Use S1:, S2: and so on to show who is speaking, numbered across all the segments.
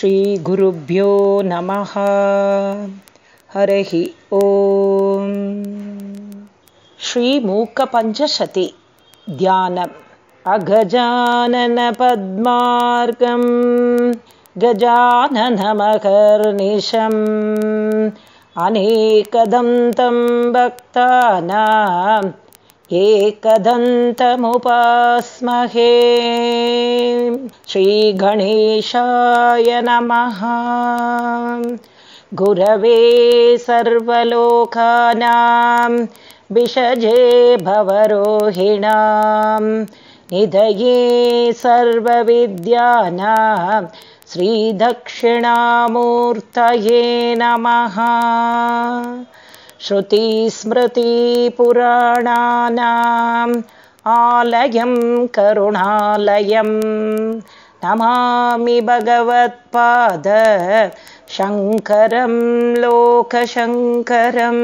S1: श्रीगुरुभ्यो नमः। हरिः ॐ श्रीमूकपञ्चशति। ध्यानम्। अगजाननपद्मार्गं गजाननमकर्निशम्। अनेकदन्तं भक्तानाम् एकदन्तमुपास्महे श्रीगणेशाय नमः। गुरवे सर्वलोकानां विषजे भवरोहिणां निधये सर्वविद्यानां श्रीदक्षिणामूर्तये नमः श्रुतिस्मृतिपुराणानाम् आलयं करुणालयं नमामि भगवत्पाद शङ्करं लोकशङ्करम्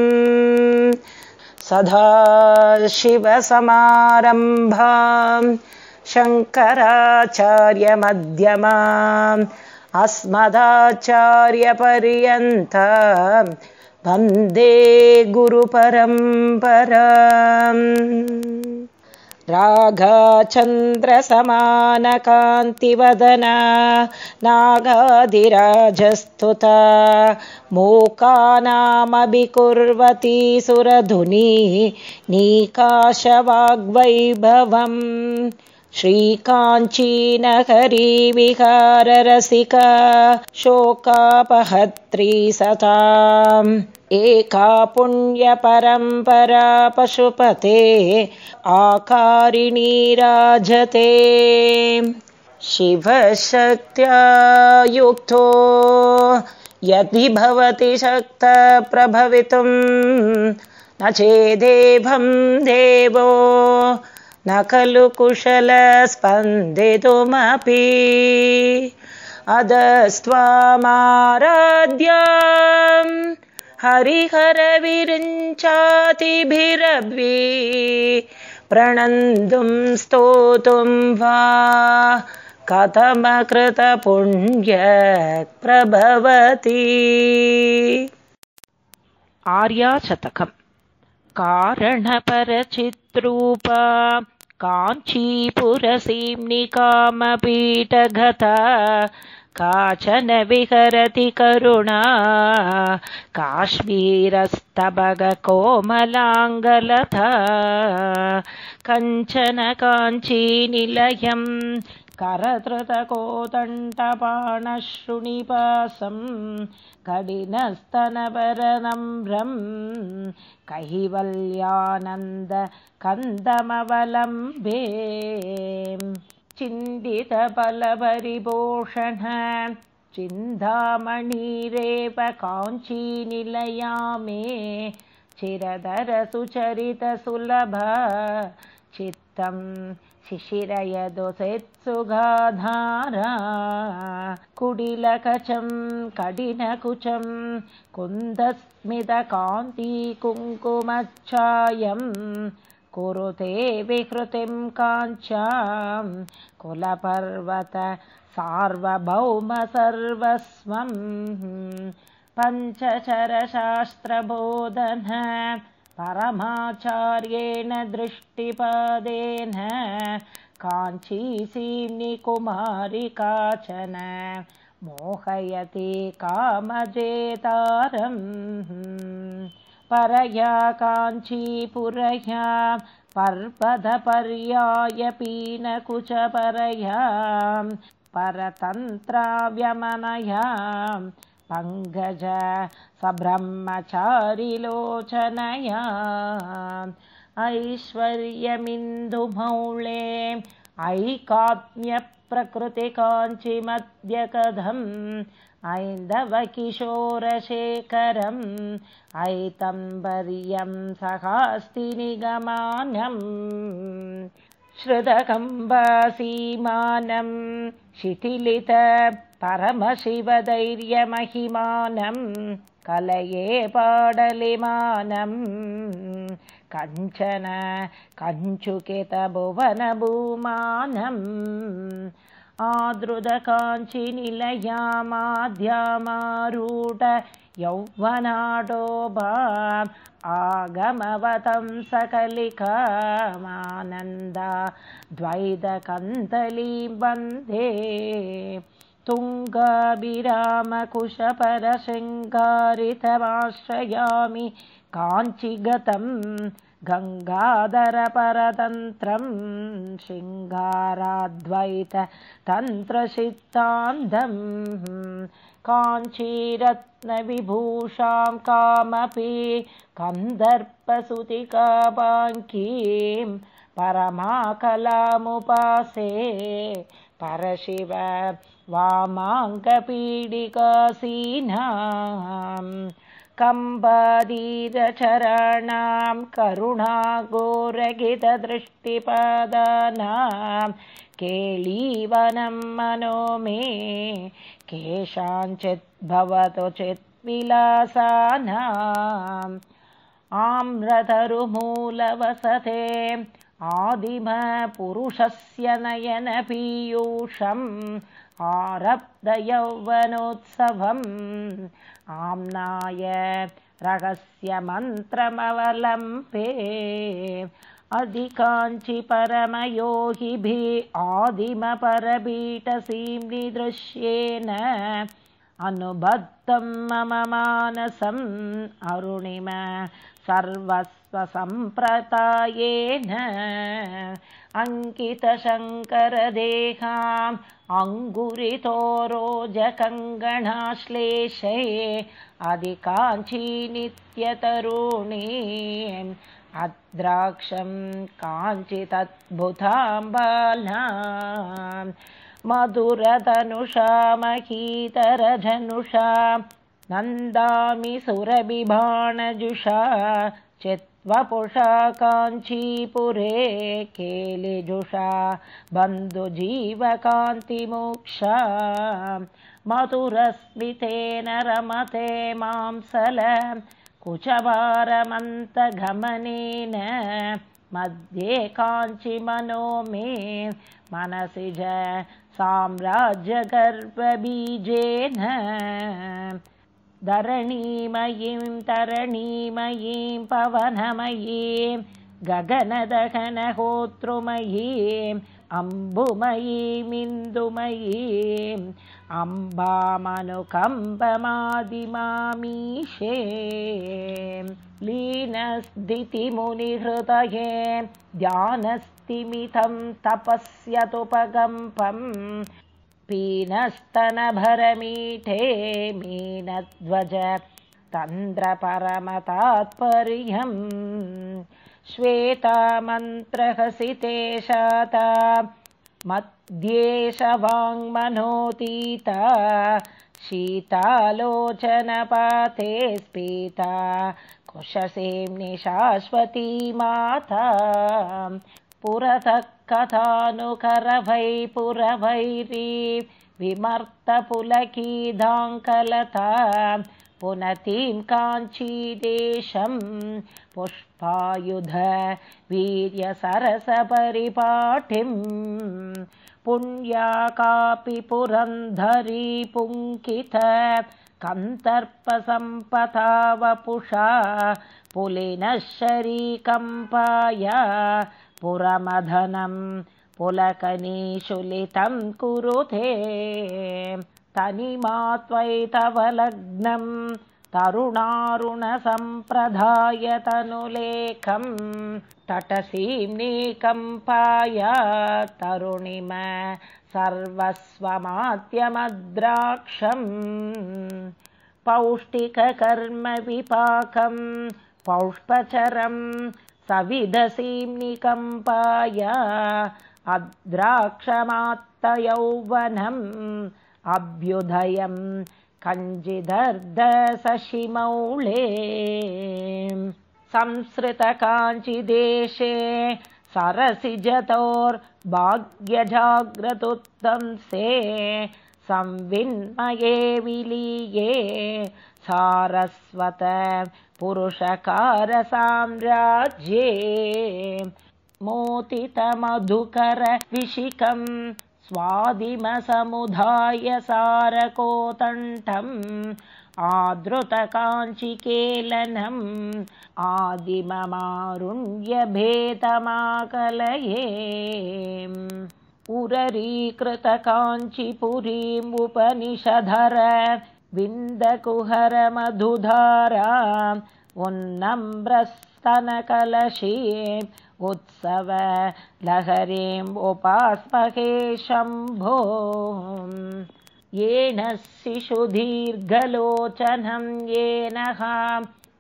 S1: सदा शिवसमारम्भां शङ्कराचार्यमध्यमाम् अस्मदाचार्यपर्यन्ता वन्दे गुरुपरम्परा। राघचन्द्रसमानकान्तिवदना नागाधिराजस्तुता मूकानामभिकुर्वती सुरधुनी नीकाशवाग्वैभवम् श्रीकाञ्चीनहरी विहाररसिका शोकापहत्री सताम् एका पुण्यपरम्परा पशुपते आकारिणी राजते। शिवशक्त्या युक्तो यदि भवति शक्तप्रभवितुं न चेदेवं देवो न खलु कुशलस्पन्दितुमपि। अदस्त्वामाराध्या हरिहरविरिञ्चातिभिरभि प्रणन्तुं स्तोतुं वा कथमकृतपुण्यप्रभवति आर्याशतकम् कारणपरचित्रूपा काञ्चीपुरसीम्निकामपीठगता काचन विहरति करुणा। काश्मीरस्तबगकोमलाङ्गलता कञ्चन काञ्चीनिलयम् करधृतकोदण्डपाणशृणिपासं कठिनस्तनपरनम्रं कैवल्यानन्दकन्दमवलम्बे चिन्तितफलपरिपोषण चिन्तामणिरेव काञ्चीनिलया मे चिरधरसुचरितसुलभ चित्तम् शिशिरयदुसेत्सुगाधारा। कुडिलकचं कठिनकुचं कुन्दस्मितकान्तिकुङ्कुमच्छायं कुरुते विकृतिं काञ्चां कुलपर्वत सार्वभौमसर्वस्वं पञ्चचरशास्त्रबोधन परमाचार्येण दृष्टिपादेन काञ्चीसीम्निकुमारि काचन मोहयति कामजेतारम् परया काञ्चीपुरया पर्वतपर्यायपीनकुचपरया परतन्त्राव्यमनया पङ्कज सब्रह्मचारिलोचनया ऐश्वर्यमिन्दुमौळे ऐकात्म्यप्रकृतिकाञ्चिमद्यकथम् ऐन्दवकिशोरशेखरम् ऐतम्बर्यं सहास्ति निगमानम् श्रुतकम्बासीमानं शिथिलित परमशिवधैर्यमहिमानं कलये पाडलिमानं कञ्चन कञ्चुकितभुवनभूमानम् आदृदकाञ्चिनिलयामाद्यामारूढ यौवनाडोभा आगमवतं सकलिकामानन्दा द्वैतकन्दलीं वन्दे तुङ्गाभिरामकुशपरशृङ्गारितमाश्रयामि काञ्चिगतं गङ्गाधरपरतन्त्रं शृङ्गाराद्वैततन्त्रसिद्धान्तम् काञ्चीरत्नविभूषां कामपि कन्दर्पसुतिकाबाङ्कीं परमाकलामुपासे परशिव वामाङ्गपीडिकासीनां कम्बादीरचराणां करुणागोरगितदृष्टिपादानां केलीवनं मनो मे केषाञ्चित् भवतु चित् आम्रतरुमूलवसते आदिमपुरुषस्य नयनपीयूषम् आरब्धयौवनोत्सवम् आम्नाय रहस्यमन्त्रमवलम्बे। अधिकाञ्चि परमयोगिभिः आदिमपरपीठसीम्निदृश्येन अनुबद्धं मम मानसम् अरुणिम सर्वस्वसम्प्रदायेन अङ्कितशङ्करदेहाम् अङ्गुरितोरोजकङ्गणाश्लेषे अधिकाञ्चीनित्यतरुणी अद्राक्षं काञ्चिदद्भुताम्बाला मधुरधनुषा महीतरधनुषा नन्दामि सुरबिभाणजुषा चित्वपुषा काञ्चीपुरे केलिजुषा बन्धुजीवकान्तिमोक्षा। मधुरस्मितेन रमते मांसल कुचवारमन्तगमनेन मध्ये काञ्चिमनो मे मनसि ज साम्राज्यगर्वबीजेन धरणीमयीं तरणीमयीं पवनमयीं गगनदहनहोतृमयीम् अम्बुमयीमिन्दुमयीम् अम्बामनुकम्बमादिमामीशे लीनस्दितिमुनिहृदये ध्यानस्तिमितं तपस्यतुपगम्पम् पीनस्तनभरमीठे मीनध्वज तन्द्रपरमतात्पर्यम् श्वेतामन्त्रहसिते शाता मध्येश वाङ्मनोतीता शीतालोचनपाते स्फीता कुशसेम्नि शाश्वती माता पुरतः कथानुकरभै पुरभैरी विमर्तपुलकीदाङ्कलता पुनतीं काञ्चीदेशं पुष्पायुध वीर्यसरसपरिपाठिं पुण्या कापि पुरन्धरी पुङ्कित कन्तर्पसम्पथा वपुषा पुलिनः शरीकम्पाय पुरमधनं पुलकनीशुलितं कुरुते। तनिमा त्वैतव लग्नं तरुणारुणसम्प्रदायतनुलेखं तटसीम्नीकम्पाय तरुणिम सर्वस्वमात्यमद्राक्षम्। पौष्टिककर्मविपाकं पौष्पचरं सविधसीम्निकम्पाय अद्राक्षमात्तयौवनम् अभ्युदयं कञ्चिदर्धसशिमौळे संसृतकाञ्चिदेशे सरसिजतोर्भाग्यजाग्रतुत्तंसे संविन्मये विलीये सारस्वत पुरुषकारसाम्राज्ये मोतितमधुकर विशिकम् स्वादिमसमुधाय सारकोतण्ठम् आदृतकाञ्चिकेलनम् आदिममारुण्यभेदमाकलये उररीकृतकाञ्चिपुरीमुपनिषधर विन्दकुहरमधुधारा उन्नम्रस्तनकलशी उत्सव लहरीम् उपास्महे शम्भो। येन शिशुदीर्घलोचनं येन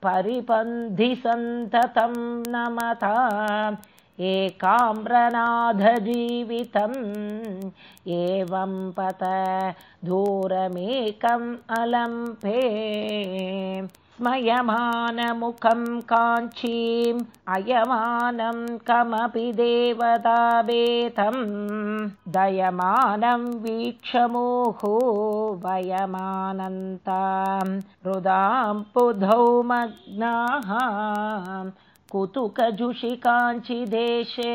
S1: परिपन्धिसन्ततं नमता एकाम्रनाथजीवितम् एवं पत दूरमेकम् अलम्पे स्मयमानमुखं काञ्चीम् अयमानं कमपि देवताभेतं दयमानं वीक्षमोहो वयमानन्तां हृदां पुधौ मग्नाः कुतुकजुषि काञ्चिदेशे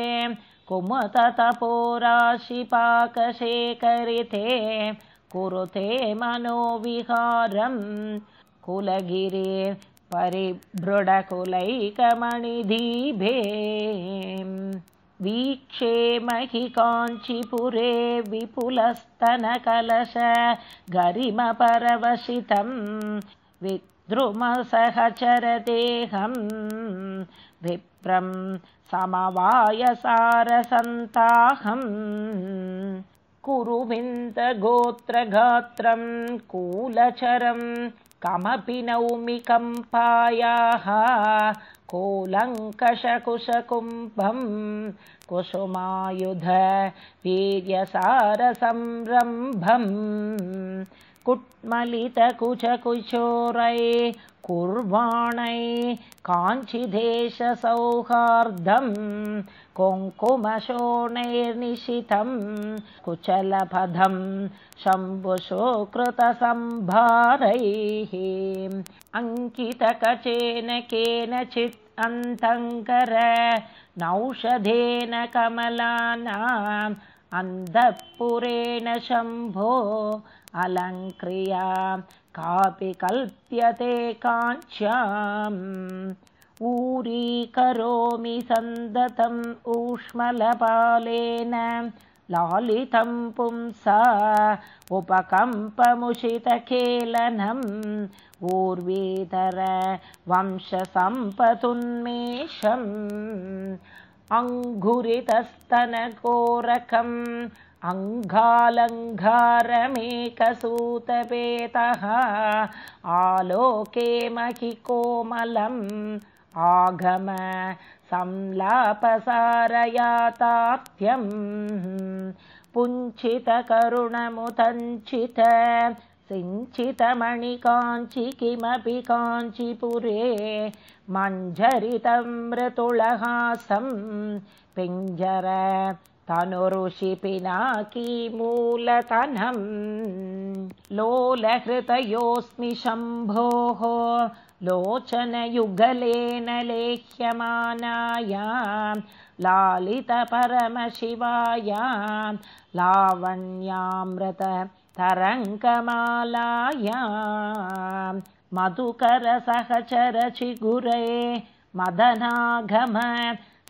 S1: कुरुते मनोविहारम् कुलगिरे परिभृढकुलैकमणिदीभे वीक्षे महि काञ्चीपुरे विपुलस्तनकलश गरिमपरवशितं विद्रुमसहचरदेहं विप्रं समवायसारसन्ताहम्। कुरुविन्दगोत्रगात्रं कूलचरम्। कमपि नौमिकम्पायाः कोलङ्कषकुशकुम्भं कुसुमायुध वीर्यसारसंरम्भम् कुट्मलितकुचकुचोरै कुर्वाणै काञ्चिदेशसौहार्दम् कुङ्कुमशोणैर्निशितं कुचलपदं शम्भुशो कृतसम्भारैः अङ्कितकचेन केनचित् अन्तङ्कर नौषधेन कमलानाम् अन्धपुरेण शम्भो अलङ्क्रिया कापि कल्प्यते काञ्च्याम् ऊरीकरोमि सन्दतम् ऊष्मलपालेन लालितं पुंसा उपकम्पमुषितखेलनम् ऊर्वीतर वंशसम्पतुन्मेषम् अङ्घुरितस्तनकोरकम् अङ्घालङ्घारमेकसूतपेतः आलोके महिकोमलम् आगम संलापसारयाताप्यम्। पुञ्चितकरुणमुदञ्चित सिञ्चितमणिकाञ्चि किमपि काञ्चिपुरे मञ्झरितं मृतुलहासं पिञ्जर तनुरुषिपिनाकीमूलतनम् लोलहृतयोऽस्मि शम्भोः लोचनयुगलेन लेह्यमानाया लालितपरमशिवाया लावण्यामृत तरङ्गमालाया मधुकरसहचरचिगुरे मदनागम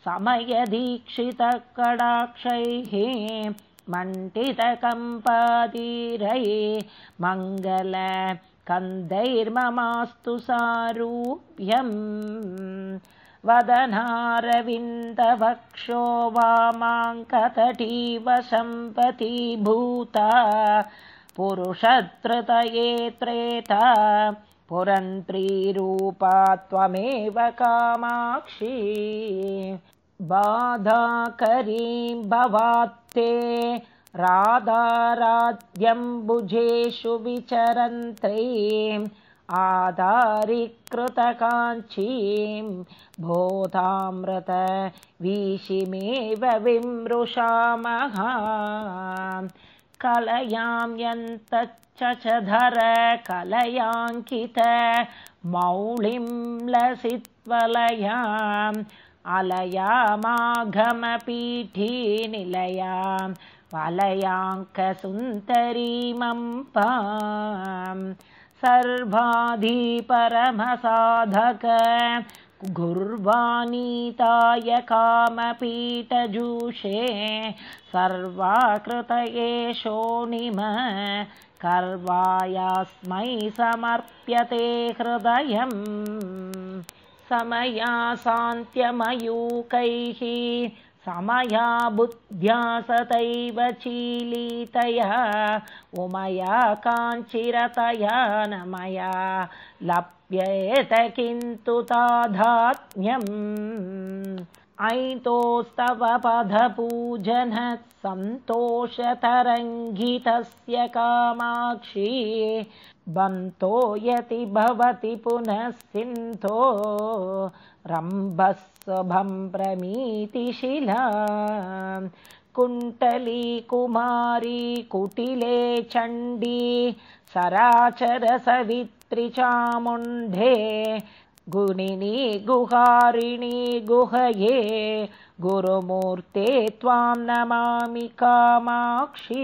S1: समयदीक्षितकडाक्षैः मण्डितकम्पादीरै मङ्गल कन्दैर्ममास्तु सारूप्यम्। वदनारविन्दवक्षो वामाङ्कतटीव सम्पतिभूता। पुरुषत्रतये त्रेता। पुरन्त्रीरूपा त्वमेव कामाक्षी बाधाकरीं भवात्ते राधाराध्यम्बुजेषु विचरन्त्रीम् आधारीकृतकाञ्चीं बोधामृत वीशिमेव विमृशामः। कलयां यन्तच्चधर कलयाङ्कित मौलिं लसित्वलयाम् अलयामाघमपीठी निलयां वलयाङ्कसुन्दरीमम्पा सर्वाधिपरमसाधक गुर्वानीताय कामपीठजूषे सर्वाकृतये शोणिम कर्वायास्मै समर्प्यते हृदयम् समया सान्त्यमयूकैः समया बुद्ध्या सतैव चीलितया उमया काञ्चिरतया न मया लप्येत किन्तु ताधात्म्यम् ऐतोस्तव पदपूजनः सन्तोषतरङ्गितस्य कामाक्षी बन्तो यति भवति पुनः सिन्धो रम्भस्वभं प्रमीतिशिला कुण्टली कुमारी कुटिले चण्डी सराचरसवित्रिचामुण्ढे गुणिनी गुहारिणी गुहये गुरुमूर्ते त्वां नमामि कामाक्षी।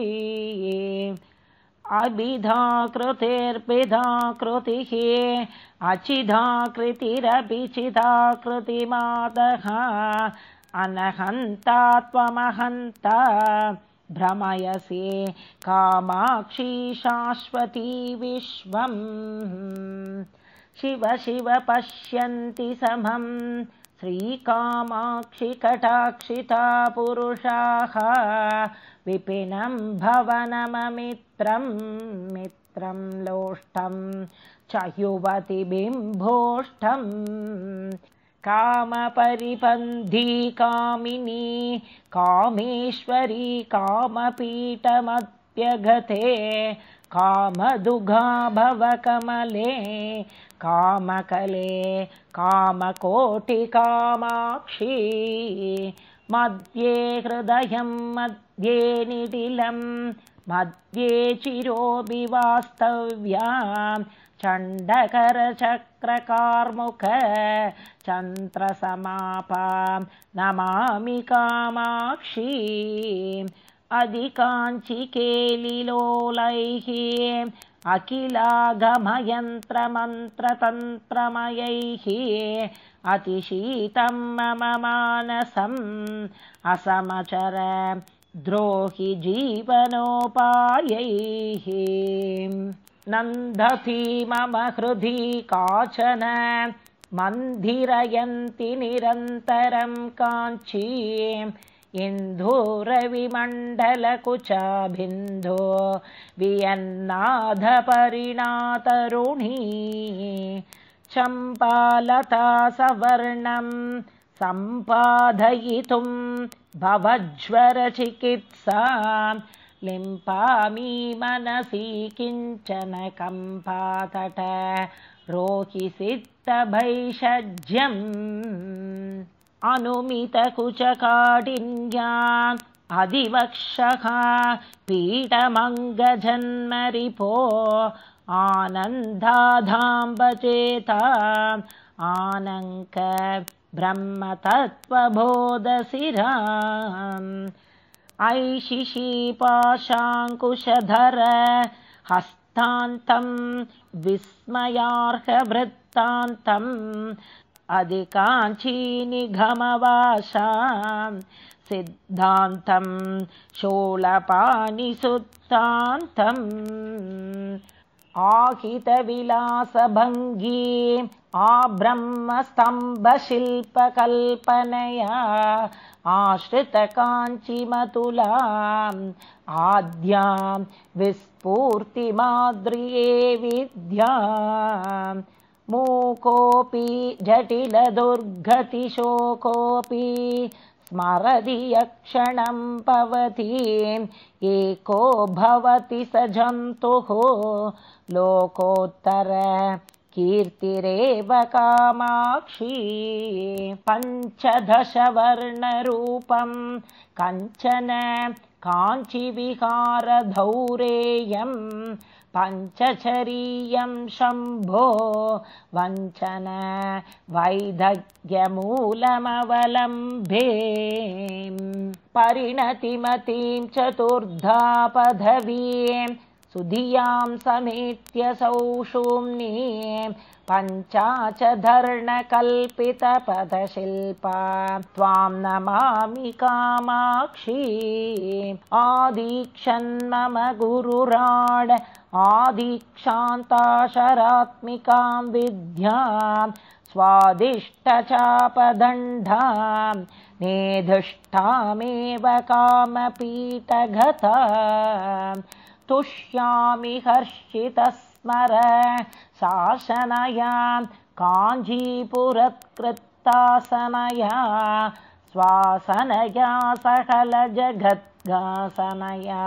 S1: अभिधा कृतिर्भिधा कृतिः अचिधा कृतिरपि चिधा कृतिमातः अनहन्ता त्वमहन्ता भ्रमयसि कामाक्षी शाश्वती विश्वम् शिव शिव पश्यन्ति समं। श्रीकामाक्षिकटाक्षिता पुरुषाः। विपिनं भवनममित्रं मित्रं लोष्टं च युवतिबिम्भोष्ठम् कामपरिपन्थी कामिनी कामेश्वरी कामपीठमप्यगते। कामदुघा भवकमले कामकले कामकोटिकामाक्षी मध्ये हृदयं मध्ये निटिलं मध्ये चिरोऽपि वास्तव्या चण्डकरचक्रकार्मुक चन्द्रसमापा नमामि कामाक्षी। अधिकाञ्चिकेलिलोलैः अखिलागमयन्त्रमन्त्रतन्त्रमयैः अतिशीतं मम मानसम् असमचर द्रोहि जीवनोपायैः। नन्दति मम हृदि काचन मन्दिरयन्ति निरन्तरं काञ्ची इन्धूरविमण्डलकुचाबिन्दो वियन्नाधपरिणातरुणी चम्पालता सवर्णं सम्पादयितुं भवज्वरचिकित्सा लिम्पामि मनसि किञ्चन कम्पातट रोहिसिद्धभैषज्यम् अनुमितकुचकाठिन्या अधिवक्षः पीठमङ्गजन्मरिपो आनन्दाधाम्बचेता आनङ्क ब्रह्मतत्त्वबोधशिरा ऐशिषी पाशाङ्कुशधर हस्तान्तं विस्मयार्हवृत्तान्तम् अधिकाञ्चीनिघमवाशां सिद्धान्तं शोलपानिसुत्तान्तम् आहितविलासभङ्गी आब्रह्मस्तम्भशिल्पकल्पनया आश्रितकाञ्चिमतुलाम् आद्यां विस्फूर्तिमाद्रिये विद्या मूकोऽपि जटिलदुर्गतिशोकोऽपि स्मरति यक्षणं भवति एको भवति स जन्तुः। लोकोत्तर कीर्तिरेव कामाक्षी। पञ्चदशवर्णरूपं कञ्चन काञ्चिविहारधौरेयं पञ्चचरीयं शम्भो वञ्चन वैदग्ध्यमूलमवलम्बे परिणतिमतीं चतुर्धा पदवीं सुधियां समेत्य सौषुम्नी पञ्चा च धर्णकल्पितपदशिल्पा त्वां नमामि कामाक्षी आदीक्षन्मम गुरुराड आदीक्षान्ताशरात्मिकां विद्यां स्वादिष्टचापदण्डां मेधुष्टामेव कामपीठगता तुष्यामि हर्षितस्मर शासनया काञ्जीपुरत्कृत्तासनया स्वासनया सकलजगद्गासनया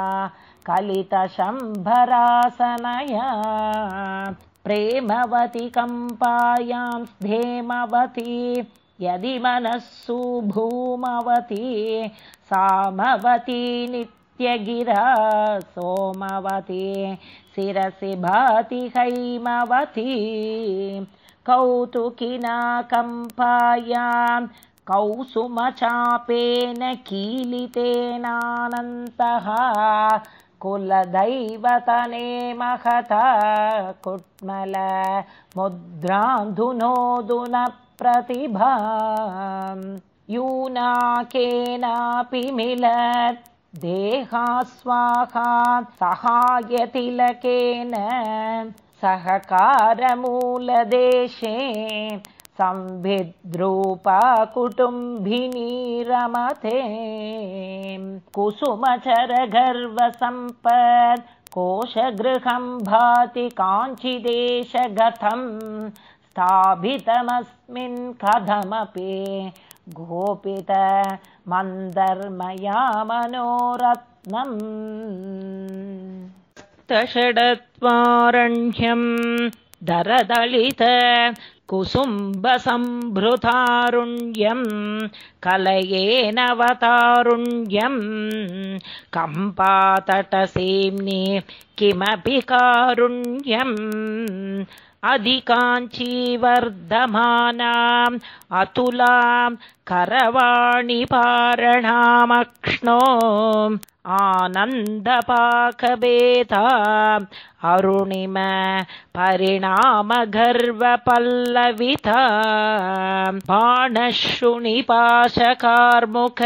S1: कलितशम्भरासनया। प्रेमवति कम्पायां धेमवती यदि मनःसु भूमवती सामवती नित्यगिरा सोमवती शिरसि भाति हैमवती। कौतुकिना कम्पायां कौसुमचापेन कीलितेनानन्तः कुलदैवतने महता कुट्मल मुद्रान्धुनोदुनप्रतिभा यूनाकेनापि मिलत् देहास्वाहा सहायतिलकेन। सहकारमूलदेशे संविद्रूपा कुटुम्बिनी रमते कुसुमचरगर्वसम्पत् कोशगृहं भाति काञ्चिदेशगतं स्थापितमस्मिन् कथमपि गोपित मन्दर्मया मनोरत्नम् षडत्वारण्यम् दरदलित कुसुम्बसम्भृतारुण्यम् कलयेनवतारुण्यम्। कम्पातटसेम्नि किमपि कारुण्यम् अधिकाञ्चीवर्धमानाम् अतुलां करवाणिपारणामक्ष्णो आनन्दपाकबेता अरुणिम परिणामगर्वपल्लविता। बाणशृणिपाशकार्मुक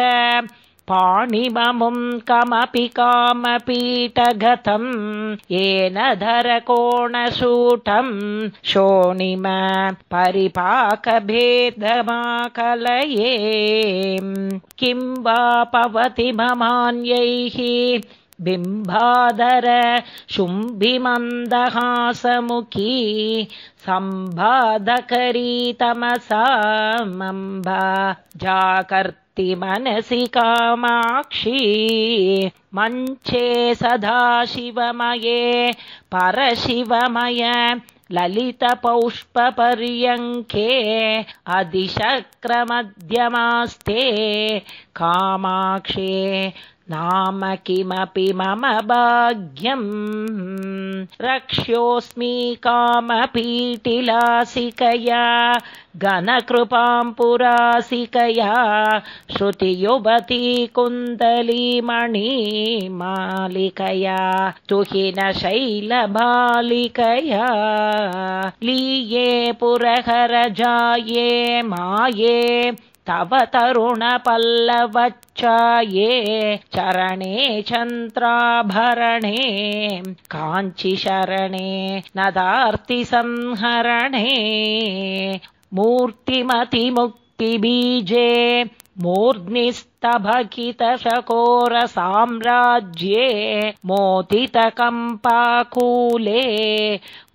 S1: पाणिममुं कमपि कामपीठगतम् येन धरकोणशूटम् शोणिम परिपाकभेदमाकलये। किं वा पवति ममान्यैः? बिम्बादर शुम्भिमन्दहासमुखी सम्बाधकरी तमसामम्बा जाकर् मनसि कामाक्षी। मञ्चे सदाशिवमये परशिवमय ललितपौष्पपर्यङ्के अधिशक्रमध्यमास्ते कामाक्षे नाम किमपि मम भाग्यम्। रक्ष्योऽस्मि कामपीटिलासिकया घनकृपां पुरासिकया श्रुतियुवती कुन्दलीमणि मालिकया तुहिनशैलबालिकया। लीये पुरहरजाये माये तव तरुणपल्लवच्चाये चरणे चन्द्राभरणे काञ्चिशरणे नदार्तिसंहरणे मूर्तिमतिमुक्तिबीजे मूर्ध्निस्तभकितशकोरसाम्राज्ये मोदितकम्पाकूले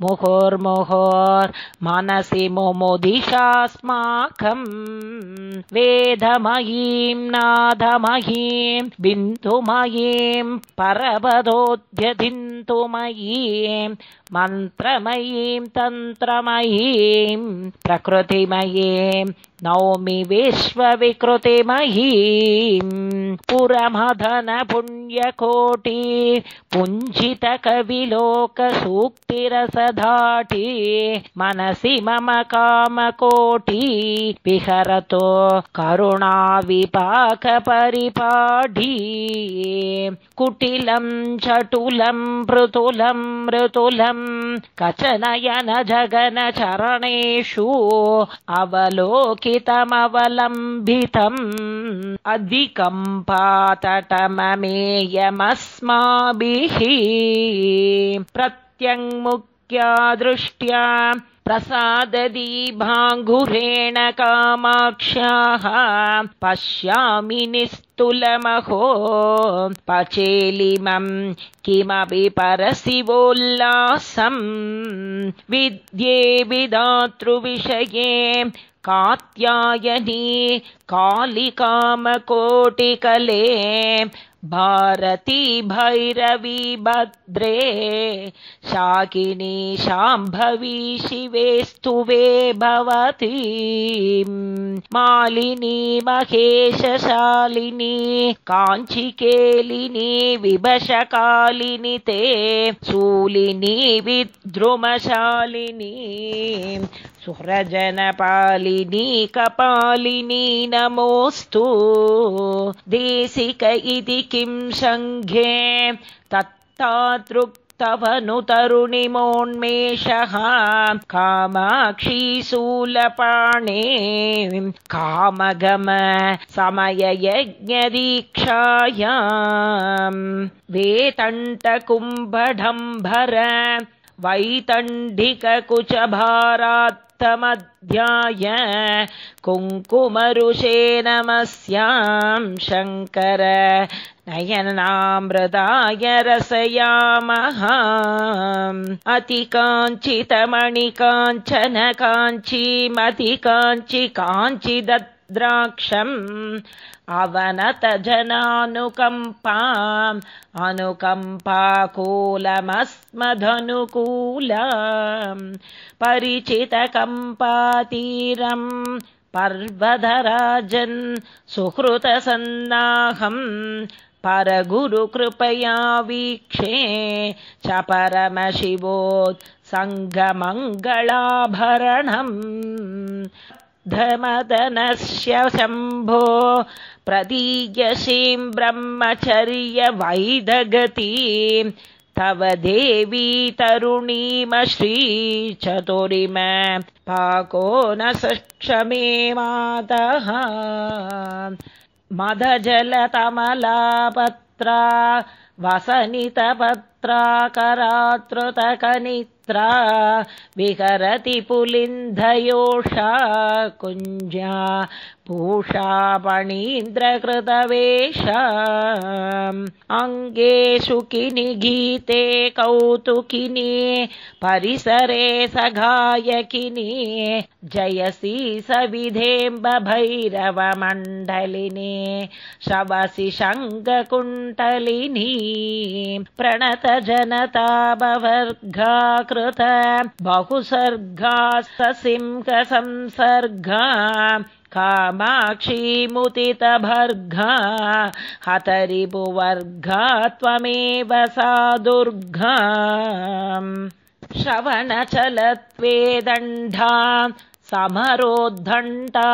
S1: मुहुर्मुहुर्मनसि मुमुदिशास्माकम् वेदमयीं नादमयीं बिन्दुमयीं परपदोऽध्यदिन्तुमयीं मन्त्रमयीं तन्त्रमयीं प्रकृतिमयीं नौमि विश्वविकृतिमयी पुरमधन पुण्यकोटि पुञ्जितकविलोकसूक्तिरसधाटी मनसि मम कामकोटि विहरतो करुणाविपाकपरिपाढी कुटिलं चटुलं मृतुलं मृतुलं कचनयन जगन चरणेषु अवलोकितमवलम्बितम् अधिकं पातटममेयमस्माभिः प्रत्यङ्मुख्या दृष्ट्या प्रसाददीभाङ्गुरेण कामाक्ष्याः पश्यामि निस्तुलमहो। पचेलिमम् किमपि परशिवोल्लासम् विद्ये विदातृविषये कात्यायनी कालिकामकोटिकले भारती भैरवी भद्रे, शाकिनी शाम्भवी शिवे स्तुवे भवती, मालिनी महेशशालिनी, काञ्चिकेलिनी विभशकालिनि ते शूलिनी विद्रुमशालिनी सुरजनपालिनी कपालिनी नमोऽस्तु। देशिक इति किं सङ्घे तत्तातृक्तवनुतरुणिमोन्मेषः कामाक्षीशूलपाणे कामगम समययज्ञदीक्षाया वेतण्टकुम्भडम्भर वैतण्डिककुचभारात् मध्याय कुङ्कुमरुषे नमस्यां शङ्कर नयनामृदाय रसयामः अतिकाञ्चितमणिकाञ्चन काञ्चीमति काञ्चि काञ्चिदद्राक्षम् अवनत जनानुकम्पाम् अनुकम्पाकूलमस्मदनुकूल परिचितकम्पातीरम् पर्वधराजन् सुहृतसन्नाहम् परगुरुकृपया वीक्षे च परमशिवोत् सङ्गमङ्गलाभरणम् धमदनस्य शम्भो प्रदीयसीं ब्रह्मचर्यवैदगती तव देवी तरुणीमश्रीचतुरिम पाको न सक्षमे मातः। मदजलतमलापत्रा विहरति पुलिन्धयोषा कुञ्जा पूषापणीन्द्रकृतवेश अङ्गेषु किनि गीते कौतुकिनी परिसरे सघायकिनी जयसी सविधेम्बभैरवमण्डलिनी शवसि शङ्गकुण्टलिनी प्रणत जनता बवर्गा कृत बहुसर्गा ससिंहसंसर्गा कामाक्षीमुतितभर्गा हतरिपुवर्गा त्वमेव सा दुर्गा श्रवणचलत्वे दण्डा समरोद्धण्टा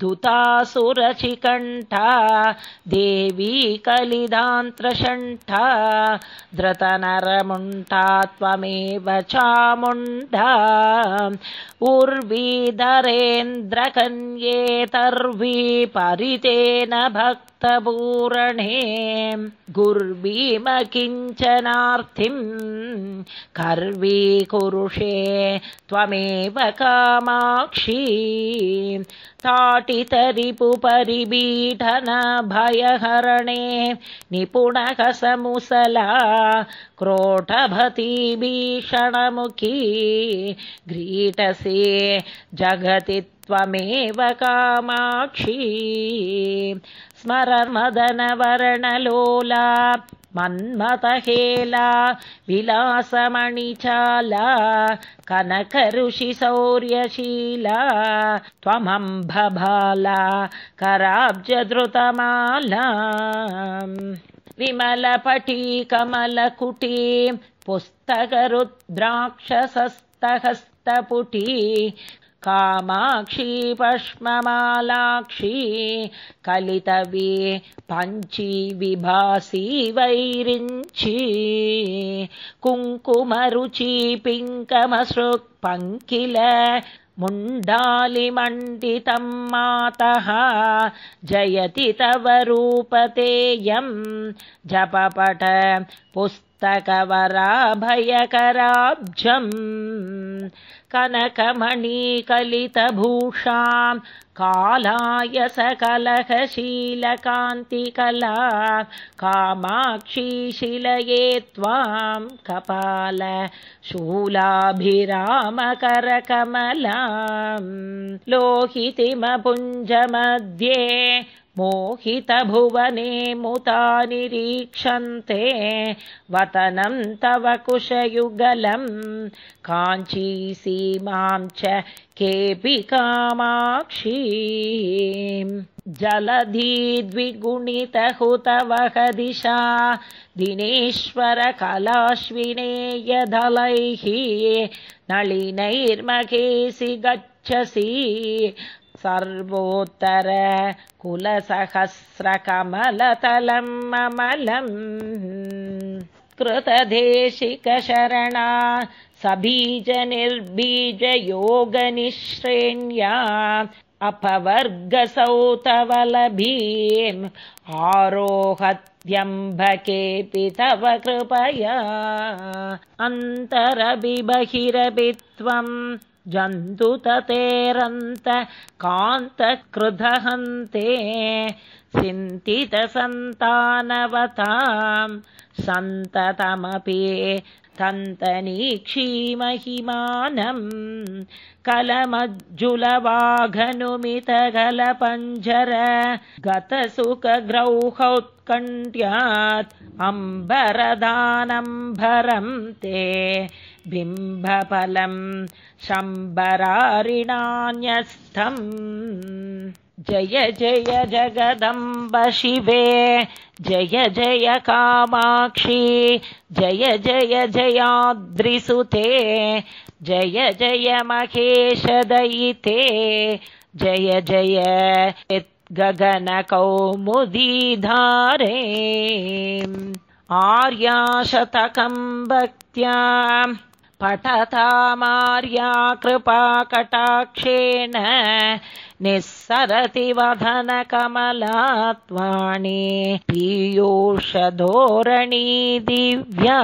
S1: दुतासुरचिकण्ठा देवी कलिदान्त्रषण्ठा धृतनरमुण्ठा त्वमेव चामुण्डा उर्वीधरेन्द्रकन्ये तर्वी परितेन भक्तपूरणे गुर्वीम किञ्चनार्थिम् कर्वी कुरुषे त्वमेव कामाक्षी ताटितरिपुपरिबीठन भयहरणे निपुणकसमुसला क्रोटभती भीषणमुखी ग्रीटसे जगति त्वमेव कामाक्षी स्मरमदनवर्णलोला मन्मतहेला विलासमणिचाला कनकऋषिशौर्यशीला त्वमम्भबाला कराब्जधृतमाला विमलपटी कमलकुटी पुस्तकरुद्राक्षसस्तहस्तपुटी कामाक्षी पश्ममालाक्षी कलितवी पञ्ची विभासी वैरिञ्ची कुङ्कुमरुचि पिङ्कमसृक् पङ्किल मुण्डालिमण्डितं मातः जयति तव रूपतेयं जपपट पुस्तकवराभयकराब्जम् कनकमणिकलितभूषां कालाय सकलहशीलकान्तिकला कामाक्षी शिलये त्वां कपाल शूलाभिरामकरकमला लोहितिमपुञ्जमध्ये मोहितभुवने मुता निरीक्षन्ते वतनं तव कुशयुगलम् काञ्ची सीमां च केऽपि कामाक्षी। जलधिद्विगुणितहुतवह दिशा दिनेश्वरकलाश्विनेयदलैः नलिनैर्मघेसि गच्छसि सर्वोत्तर कुलसहस्रकमलतलम् अमलम् कृतदेशिकशरणा सबीजनिर्बीजयोगनिःश्रेण्या अपवर्गसौतवलभीम् आरोहत्यम्भकेऽपि तव कृपया। अन्तरभिबहिरभि त्वम् जन्तुततेरन्त कान्तकृधहन्ते चिन्तितसन्तानवतां सन्ततमपि तन्तनीक्षीमहिमानम् कलमज्जुलवाघनुमितगलपञ्जर गतसुखग्रौहौत्कण्ठ्यात् अम्बरदानम्भरं ते बिम्बफलम् शम्बरारिणान्यस्थम्। जय जय जगदम्ब शिवे जय जय कामाक्षी जय जय जयाद्रिसुते जय जय महेशदयिते जय जय गगनकौमुदीधारे आर्याशतकं भक्त्या पठतामार्या कृपाकटाक्षेण निःसरति वधनकमलात्वाणि पीयूषधोरणी दिव्या